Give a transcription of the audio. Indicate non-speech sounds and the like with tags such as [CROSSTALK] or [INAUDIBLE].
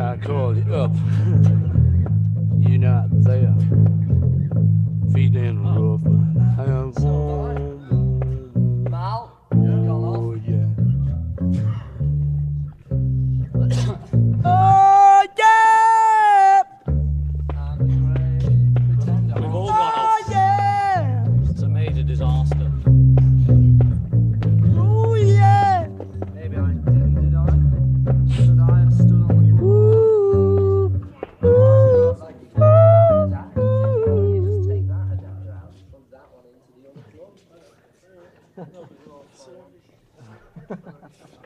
I called you up. You're not there. Feet in the roof. Oh. [LAUGHS] no, but we're all selfish. [LAUGHS]